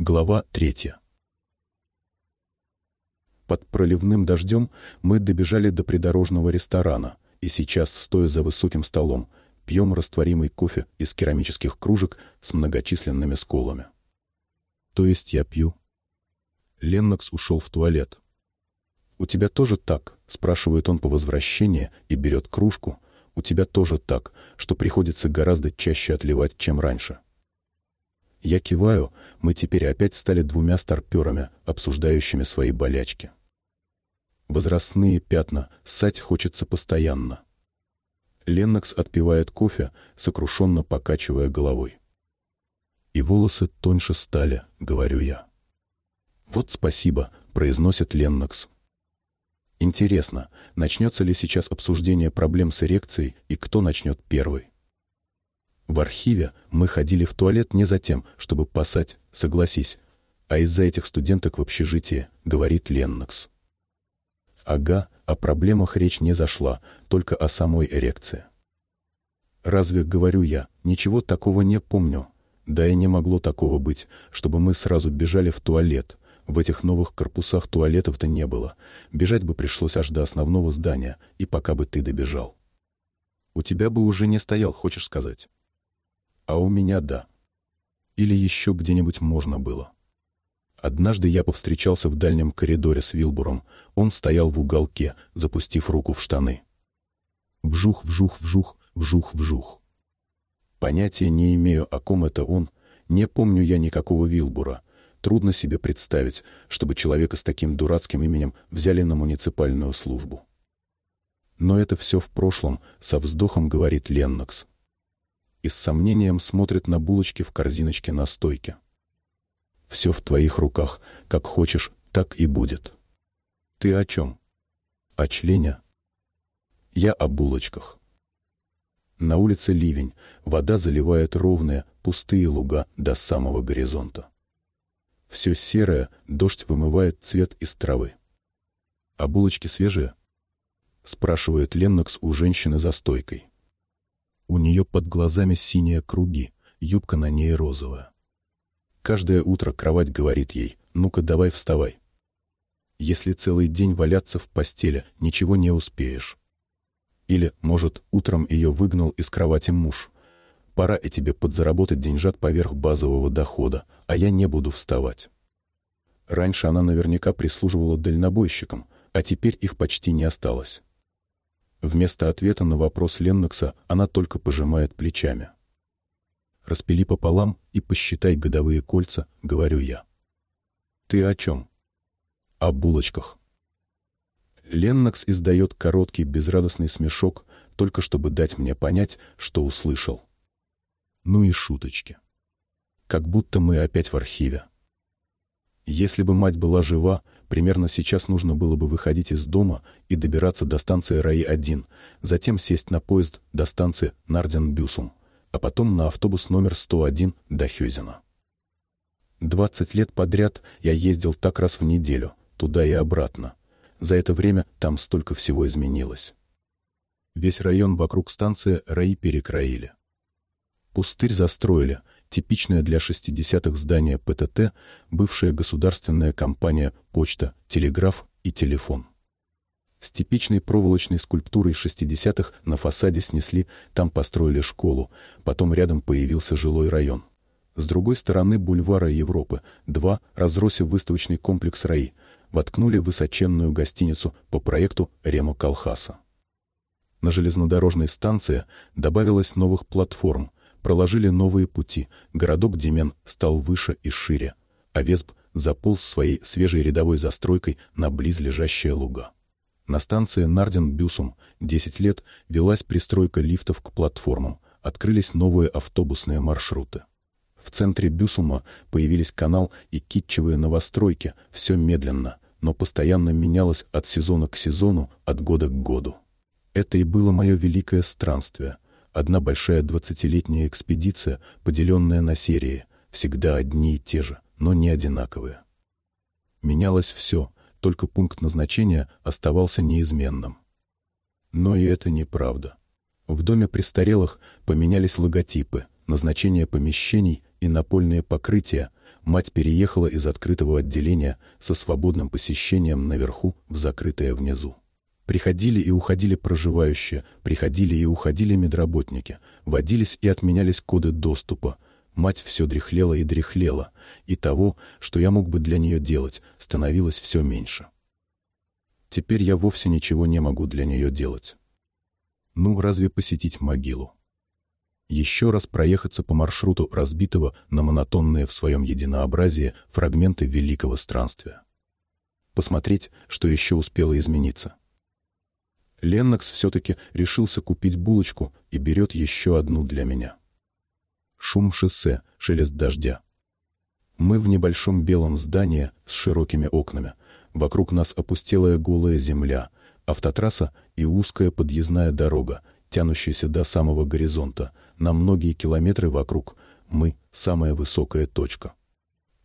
Глава третья. Под проливным дождем мы добежали до придорожного ресторана и сейчас, стоя за высоким столом, пьем растворимый кофе из керамических кружек с многочисленными сколами. То есть я пью. Леннокс ушел в туалет. «У тебя тоже так?» — спрашивает он по возвращении и берет кружку. «У тебя тоже так, что приходится гораздо чаще отливать, чем раньше». Я киваю, мы теперь опять стали двумя старперами, обсуждающими свои болячки. Возрастные пятна, ссать хочется постоянно. Леннокс отпивает кофе, сокрушенно покачивая головой. «И волосы тоньше стали», — говорю я. «Вот спасибо», — произносит Леннокс. Интересно, начнется ли сейчас обсуждение проблем с эрекцией и кто начнет первый? В архиве мы ходили в туалет не за тем, чтобы пасать, согласись, а из-за этих студенток в общежитии, говорит Леннокс. Ага, о проблемах речь не зашла, только о самой эрекции. Разве, говорю я, ничего такого не помню? Да и не могло такого быть, чтобы мы сразу бежали в туалет. В этих новых корпусах туалетов-то не было. Бежать бы пришлось аж до основного здания, и пока бы ты добежал. У тебя бы уже не стоял, хочешь сказать? А у меня да. Или еще где-нибудь можно было. Однажды я повстречался в дальнем коридоре с Вилбуром. Он стоял в уголке, запустив руку в штаны. Вжух, вжух, вжух, вжух, вжух. Понятия не имею, о ком это он. Не помню я никакого Вилбура. Трудно себе представить, чтобы человека с таким дурацким именем взяли на муниципальную службу. Но это все в прошлом, со вздохом говорит Леннокс и с сомнением смотрит на булочки в корзиночке на стойке. «Все в твоих руках. Как хочешь, так и будет». «Ты о чем?» «О члене». «Я о булочках». На улице ливень, вода заливает ровные, пустые луга до самого горизонта. Все серое, дождь вымывает цвет из травы. «А булочки свежие?» — спрашивает Леннокс у женщины за стойкой. У нее под глазами синие круги, юбка на ней розовая. Каждое утро кровать говорит ей «Ну-ка, давай вставай». Если целый день валяться в постели, ничего не успеешь. Или, может, утром ее выгнал из кровати муж. Пора и тебе подзаработать деньжат поверх базового дохода, а я не буду вставать. Раньше она наверняка прислуживала дальнобойщикам, а теперь их почти не осталось. Вместо ответа на вопрос Леннокса она только пожимает плечами. «Распили пополам и посчитай годовые кольца», — говорю я. «Ты о чем?» «О булочках». Леннокс издает короткий безрадостный смешок, только чтобы дать мне понять, что услышал. Ну и шуточки. Как будто мы опять в архиве. Если бы мать была жива, примерно сейчас нужно было бы выходить из дома и добираться до станции РАИ-1, затем сесть на поезд до станции Нарден-Бюсум, а потом на автобус номер 101 до Хюзена. 20 лет подряд я ездил так раз в неделю, туда и обратно. За это время там столько всего изменилось. Весь район вокруг станции РАИ перекроили. Пустырь застроили — типичное для 60-х здание ПТТ, бывшая государственная компания «Почта», «Телеграф» и «Телефон». С типичной проволочной скульптурой 60-х на фасаде снесли, там построили школу, потом рядом появился жилой район. С другой стороны бульвара Европы, два, разросив выставочный комплекс РАИ, воткнули высоченную гостиницу по проекту Ремо Колхаса. На железнодорожной станции добавилось новых платформ, проложили новые пути, городок Демен стал выше и шире, а Весб заполз своей свежей рядовой застройкой на близлежащие луга. На станции Нарден-Бюсум 10 лет велась пристройка лифтов к платформам, открылись новые автобусные маршруты. В центре Бюсума появились канал и китчевые новостройки, все медленно, но постоянно менялось от сезона к сезону, от года к году. Это и было мое великое странствие — Одна большая двадцатилетняя экспедиция, поделенная на серии, всегда одни и те же, но не одинаковые. Менялось все, только пункт назначения оставался неизменным. Но и это неправда. В доме престарелых поменялись логотипы, назначение помещений и напольные покрытия, мать переехала из открытого отделения со свободным посещением наверху в закрытое внизу. Приходили и уходили проживающие, приходили и уходили медработники, водились и отменялись коды доступа. Мать все дряхлела и дряхлела, и того, что я мог бы для нее делать, становилось все меньше. Теперь я вовсе ничего не могу для нее делать. Ну, разве посетить могилу? Еще раз проехаться по маршруту разбитого на монотонные в своем единообразии фрагменты великого странствия. Посмотреть, что еще успело измениться. Леннокс все-таки решился купить булочку и берет еще одну для меня. Шум шоссе, шелест дождя. Мы в небольшом белом здании с широкими окнами — Вокруг нас опустелая голая земля, автотрасса и узкая подъездная дорога, тянущаяся до самого горизонта. На многие километры вокруг мы — самая высокая точка.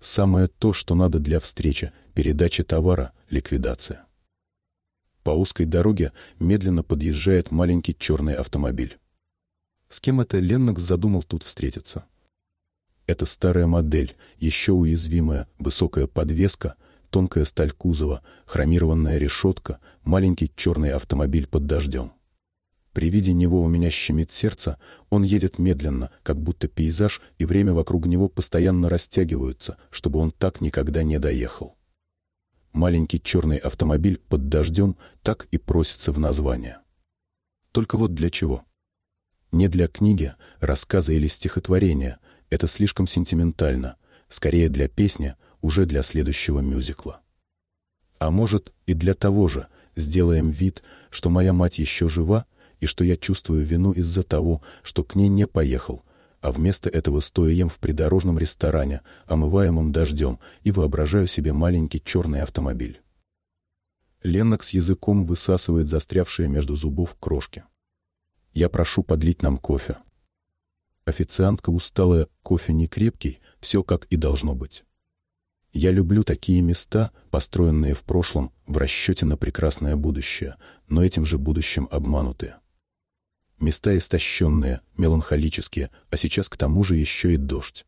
Самое то, что надо для встречи, передачи товара, ликвидация. По узкой дороге медленно подъезжает маленький черный автомобиль. С кем это Леннокс задумал тут встретиться? Это старая модель, еще уязвимая, высокая подвеска — тонкая сталь кузова, хромированная решетка, маленький черный автомобиль под дождем. При виде него у меня щемит сердце, он едет медленно, как будто пейзаж и время вокруг него постоянно растягиваются, чтобы он так никогда не доехал. Маленький черный автомобиль под дождем так и просится в название. Только вот для чего? Не для книги, рассказа или стихотворения, это слишком сентиментально, скорее для песни — уже для следующего мюзикла. А может, и для того же сделаем вид, что моя мать еще жива, и что я чувствую вину из-за того, что к ней не поехал, а вместо этого стою ем в придорожном ресторане, омываемом дождем, и воображаю себе маленький черный автомобиль. Леннок с языком высасывает застрявшие между зубов крошки. Я прошу подлить нам кофе. Официантка усталая, кофе не крепкий, все как и должно быть. Я люблю такие места, построенные в прошлом в расчете на прекрасное будущее, но этим же будущим обманутые. Места истощенные, меланхолические, а сейчас к тому же еще и дождь.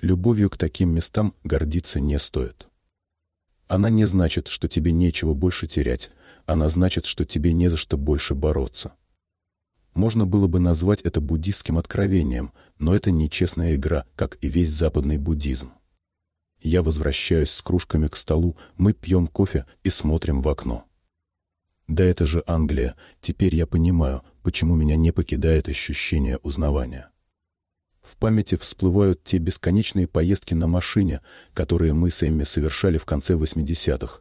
Любовью к таким местам гордиться не стоит. Она не значит, что тебе нечего больше терять, она значит, что тебе не за что больше бороться. Можно было бы назвать это буддистским откровением, но это нечестная игра, как и весь западный буддизм. Я возвращаюсь с кружками к столу, мы пьем кофе и смотрим в окно. Да это же Англия. Теперь я понимаю, почему меня не покидает ощущение узнавания. В памяти всплывают те бесконечные поездки на машине, которые мы с Эмми совершали в конце 80-х.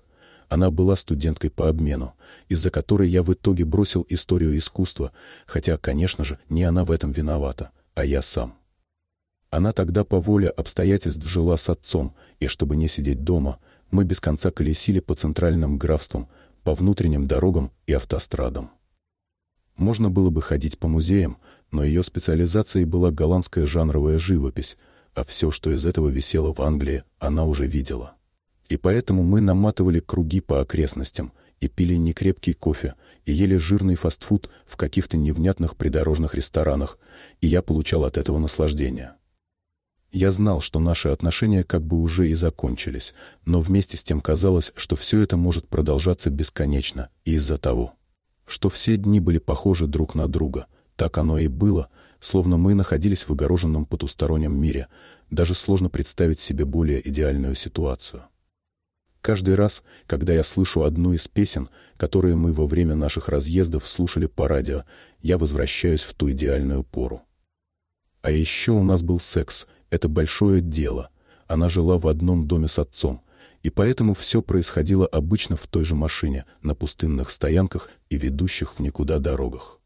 Она была студенткой по обмену, из-за которой я в итоге бросил историю искусства, хотя, конечно же, не она в этом виновата, а я сам. Она тогда по воле обстоятельств жила с отцом, и чтобы не сидеть дома, мы без конца колесили по центральным графствам, по внутренним дорогам и автострадам. Можно было бы ходить по музеям, но ее специализацией была голландская жанровая живопись, а все, что из этого висело в Англии, она уже видела. И поэтому мы наматывали круги по окрестностям и пили некрепкий кофе, и ели жирный фастфуд в каких-то невнятных придорожных ресторанах, и я получал от этого наслаждение. Я знал, что наши отношения как бы уже и закончились, но вместе с тем казалось, что все это может продолжаться бесконечно из-за того, что все дни были похожи друг на друга. Так оно и было, словно мы находились в огороженном потустороннем мире. Даже сложно представить себе более идеальную ситуацию. Каждый раз, когда я слышу одну из песен, которые мы во время наших разъездов слушали по радио, я возвращаюсь в ту идеальную пору. А еще у нас был секс, это большое дело. Она жила в одном доме с отцом, и поэтому все происходило обычно в той же машине, на пустынных стоянках и ведущих в никуда дорогах.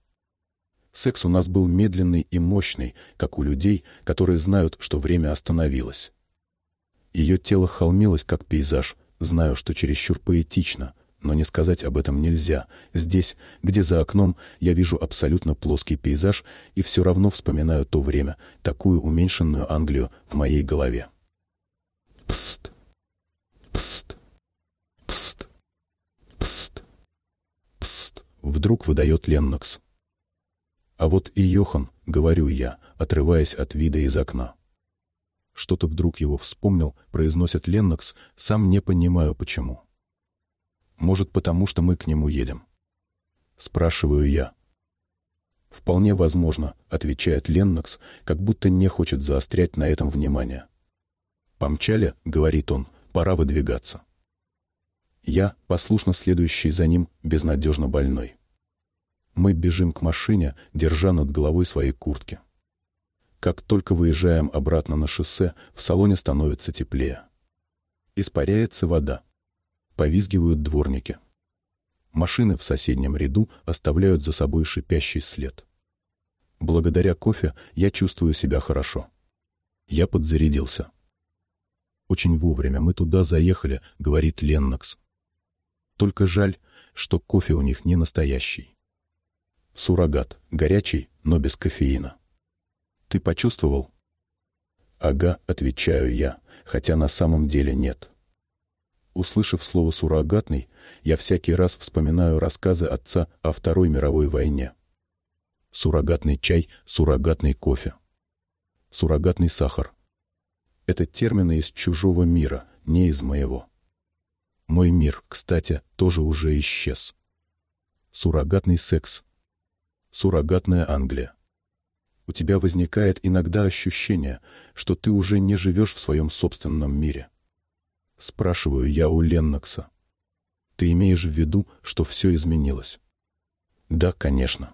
Секс у нас был медленный и мощный, как у людей, которые знают, что время остановилось. Ее тело холмилось, как пейзаж, знаю, что чересчур поэтично, но не сказать об этом нельзя. Здесь, где за окном, я вижу абсолютно плоский пейзаж и все равно вспоминаю то время, такую уменьшенную Англию в моей голове. Пст, пст, пст, пст, пст. Вдруг выдает Леннокс. А вот и Йохан, говорю я, отрываясь от вида из окна. Что-то вдруг его вспомнил, произносит Леннокс, сам не понимаю почему. Может, потому что мы к нему едем? Спрашиваю я. Вполне возможно, отвечает Леннокс, как будто не хочет заострять на этом внимание. Помчали, говорит он, пора выдвигаться. Я, послушно следующий за ним, безнадежно больной. Мы бежим к машине, держа над головой свои куртки. Как только выезжаем обратно на шоссе, в салоне становится теплее. Испаряется вода. Повизгивают дворники. Машины в соседнем ряду оставляют за собой шипящий след. Благодаря кофе я чувствую себя хорошо. Я подзарядился. Очень вовремя мы туда заехали, говорит Леннокс. Только жаль, что кофе у них не настоящий. Суррогат, горячий, но без кофеина. Ты почувствовал? Ага, отвечаю я, хотя на самом деле нет. Услышав слово «суррогатный», я всякий раз вспоминаю рассказы отца о Второй мировой войне. Суррогатный чай, суррогатный кофе. Суррогатный сахар. Это термины из чужого мира, не из моего. Мой мир, кстати, тоже уже исчез. Суррогатный секс. Суррогатная Англия. У тебя возникает иногда ощущение, что ты уже не живешь в своем собственном мире. Спрашиваю я у Леннокса. Ты имеешь в виду, что все изменилось? Да, конечно.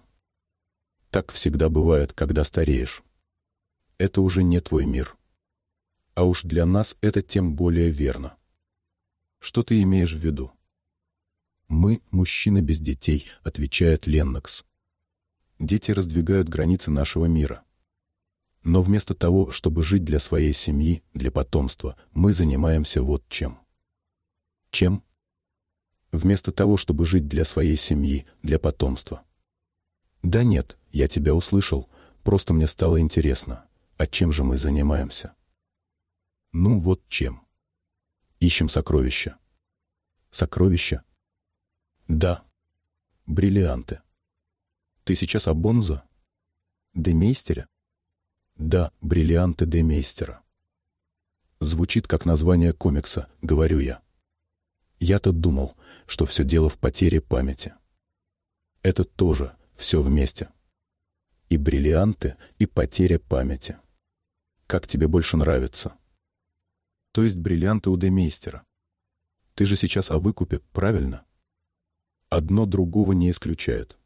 Так всегда бывает, когда стареешь. Это уже не твой мир. А уж для нас это тем более верно. Что ты имеешь в виду? «Мы – мужчины без детей», – отвечает Леннокс. «Дети раздвигают границы нашего мира. Но вместо того, чтобы жить для своей семьи, для потомства, мы занимаемся вот чем». Чем? Вместо того, чтобы жить для своей семьи, для потомства. Да нет, я тебя услышал, просто мне стало интересно, а чем же мы занимаемся? Ну вот чем. Ищем сокровища. Сокровища? Да. Бриллианты. Ты сейчас о Бонзо? Демейстере? Да, бриллианты Демейстера. Звучит как название комикса, говорю я. Я-то думал, что все дело в потере памяти. Это тоже все вместе. И бриллианты, и потеря памяти. Как тебе больше нравится? то есть бриллианты у демейстера. Ты же сейчас о выкупе, правильно? Одно другого не исключает.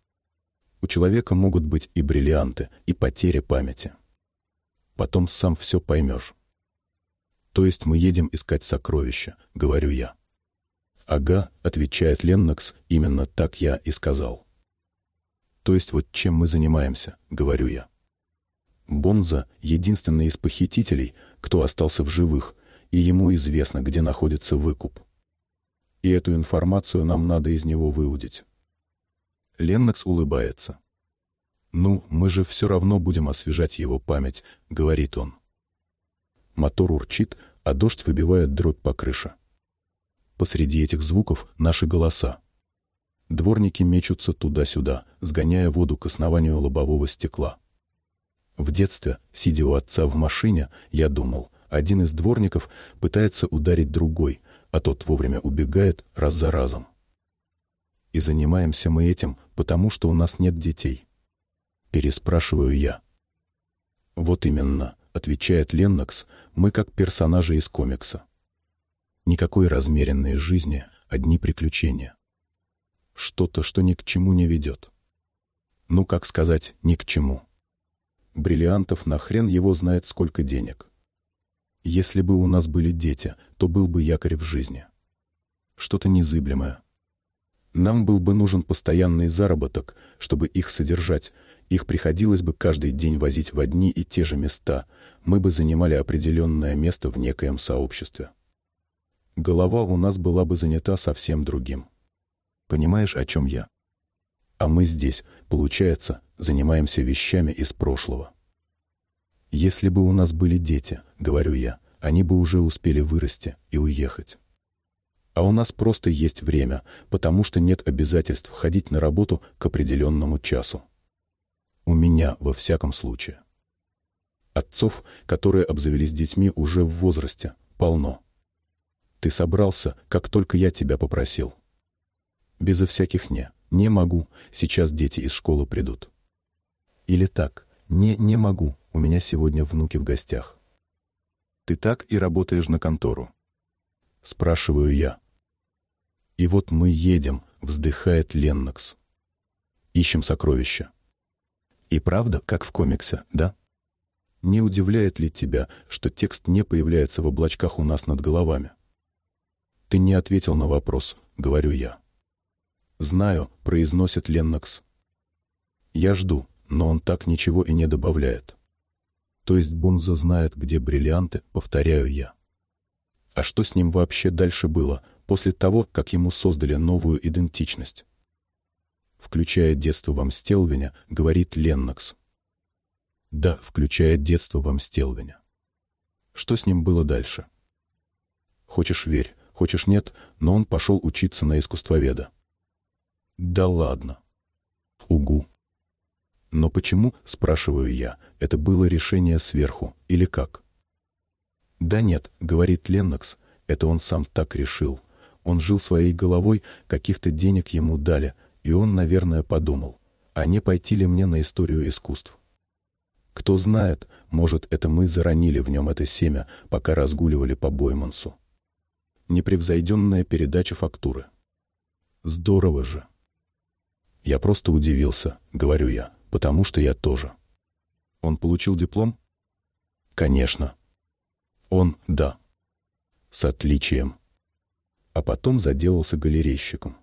У человека могут быть и бриллианты, и потеря памяти. Потом сам все поймешь. То есть мы едем искать сокровища, говорю я. Ага, отвечает Леннокс, именно так я и сказал. То есть вот чем мы занимаемся, говорю я. Бонза — единственный из похитителей, кто остался в живых, и ему известно, где находится выкуп. И эту информацию нам надо из него выудить. Леннокс улыбается. «Ну, мы же все равно будем освежать его память», — говорит он. Мотор урчит, а дождь выбивает дробь по крыше. Посреди этих звуков наши голоса. Дворники мечутся туда-сюда, сгоняя воду к основанию лобового стекла. В детстве, сидя у отца в машине, я думал, один из дворников пытается ударить другой, а тот вовремя убегает раз за разом. И занимаемся мы этим, потому что у нас нет детей. Переспрашиваю я. Вот именно, отвечает Леннокс, мы как персонажи из комикса. Никакой размеренной жизни, одни приключения. Что-то, что ни к чему не ведет. Ну, как сказать, ни к чему. Бриллиантов на хрен его знает сколько денег. Если бы у нас были дети, то был бы якорь в жизни. Что-то незыблемое. Нам был бы нужен постоянный заработок, чтобы их содержать. Их приходилось бы каждый день возить в одни и те же места. Мы бы занимали определенное место в некоем сообществе. Голова у нас была бы занята совсем другим. Понимаешь, о чем я? А мы здесь, получается, занимаемся вещами из прошлого. «Если бы у нас были дети, — говорю я, — они бы уже успели вырасти и уехать. А у нас просто есть время, потому что нет обязательств ходить на работу к определенному часу. У меня, во всяком случае. Отцов, которые обзавелись детьми уже в возрасте, полно. Ты собрался, как только я тебя попросил. Безо всяких «не». Не могу, сейчас дети из школы придут. Или так, не, не могу, у меня сегодня внуки в гостях. Ты так и работаешь на контору? Спрашиваю я. И вот мы едем, вздыхает Леннокс. Ищем сокровища. И правда, как в комиксе, да? Не удивляет ли тебя, что текст не появляется в облачках у нас над головами? Ты не ответил на вопрос, говорю я. Знаю, произносит Леннокс. Я жду, но он так ничего и не добавляет. То есть Бонза знает, где бриллианты, повторяю я. А что с ним вообще дальше было, после того, как ему создали новую идентичность? Включая детство вам Стелвиня, говорит Леннокс. Да, включая детство вам Стелвиня. Что с ним было дальше? Хочешь верь, хочешь нет, но он пошел учиться на искусствоведа. Да ладно. Угу. Но почему, спрашиваю я, это было решение сверху или как? Да нет, говорит Леннокс, это он сам так решил. Он жил своей головой, каких-то денег ему дали, и он, наверное, подумал, а не пойти ли мне на историю искусств? Кто знает, может, это мы заронили в нем это семя, пока разгуливали по Боймансу. Непревзойденная передача фактуры. Здорово же. Я просто удивился, говорю я потому что я тоже. Он получил диплом? Конечно. Он — да. С отличием. А потом заделался галерейщиком.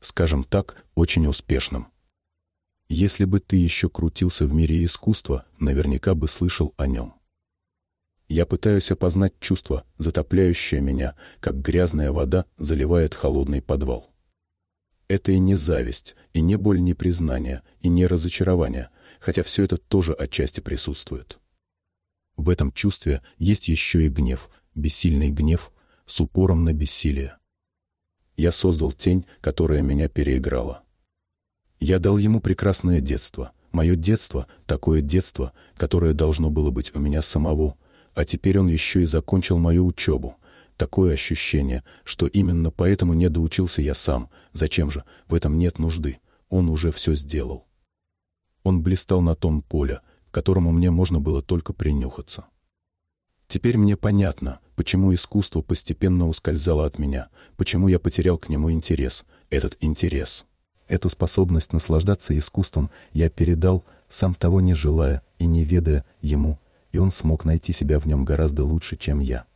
Скажем так, очень успешным. Если бы ты еще крутился в мире искусства, наверняка бы слышал о нем. Я пытаюсь опознать чувство, затопляющее меня, как грязная вода заливает холодный подвал. Это и не зависть, и не боль непризнания, и не разочарование, хотя все это тоже отчасти присутствует. В этом чувстве есть еще и гнев, бессильный гнев с упором на бессилие. Я создал тень, которая меня переиграла. Я дал ему прекрасное детство. Мое детство — такое детство, которое должно было быть у меня самого, а теперь он еще и закончил мою учебу — Такое ощущение, что именно поэтому не доучился я сам. Зачем же? В этом нет нужды. Он уже все сделал. Он блистал на том поле, к которому мне можно было только принюхаться. Теперь мне понятно, почему искусство постепенно ускользало от меня, почему я потерял к нему интерес, этот интерес. Эту способность наслаждаться искусством я передал, сам того не желая и не ведая ему, и он смог найти себя в нем гораздо лучше, чем я.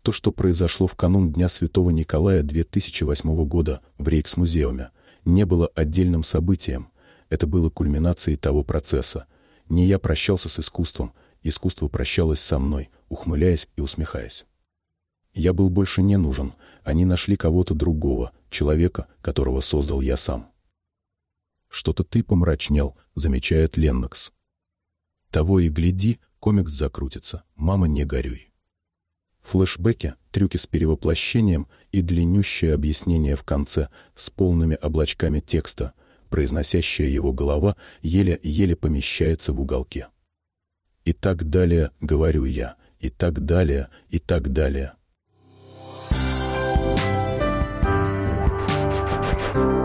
То, что произошло в канун Дня Святого Николая 2008 года в Рейксмузеуме, не было отдельным событием. Это было кульминацией того процесса. Не я прощался с искусством, искусство прощалось со мной, ухмыляясь и усмехаясь. Я был больше не нужен, они нашли кого-то другого, человека, которого создал я сам. «Что-то ты помрачнел», — замечает Леннокс. «Того и гляди, комикс закрутится, мама, не горюй». Флэшбэки, трюки с перевоплощением и длиннющее объяснение в конце с полными облачками текста, произносящая его голова еле-еле помещается в уголке. И так далее, говорю я, и так далее, и так далее. thank you